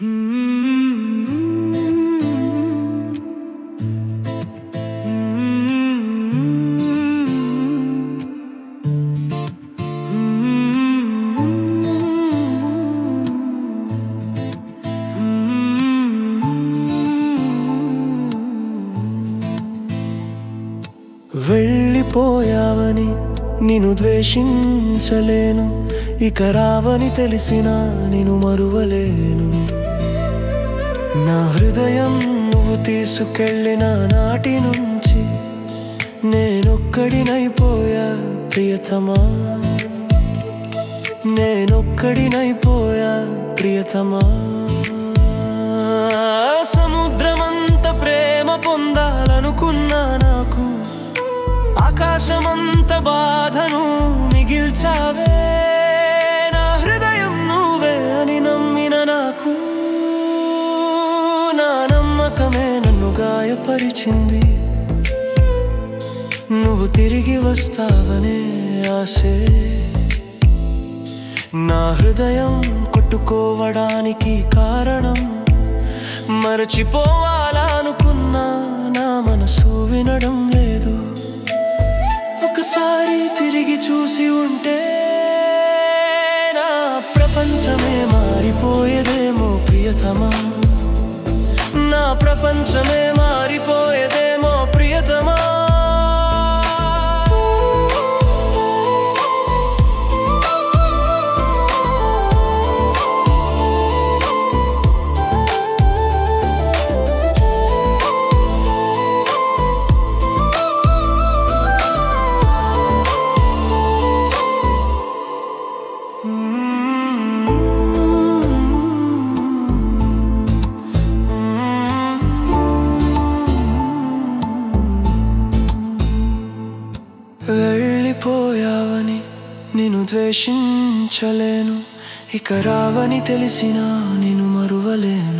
వెళ్ళిపోయావని నిన్ను ద్వేషించలేను ఇక రావని తెలిసినా నేను మరువలేను. నా హృదయం నువ్వు తీసుకెళ్ళిన నాటి నుంచి నేనొక్కడినైపోయా ప్రియతమా? నేనొక్కడినైపోయా ప్రియతమా? సముద్రమంత ప్రేమ పొందాలనుకున్నా నాకు ఆకాశమంత బాధను మిగిల్చావే. గాయపరిచింది నువ్వు తిరిగి వస్తావనే ఆశే. నా హృదయం కొట్టుకోవడానికి కారణం మరచిపోవాలనుకున్నా నా మనసు వినడం లేదు. ఒకసారి తిరిగి చూసి ఉంటే నా ప్రపంచమే మారిపోయేదేమో ప్రియతమా. నా ప్రపంచమే వెళ్ళిపోయావని నేను ద్వేషించలేను. ఇక రావని తెలిసినా నేను మరువలేను.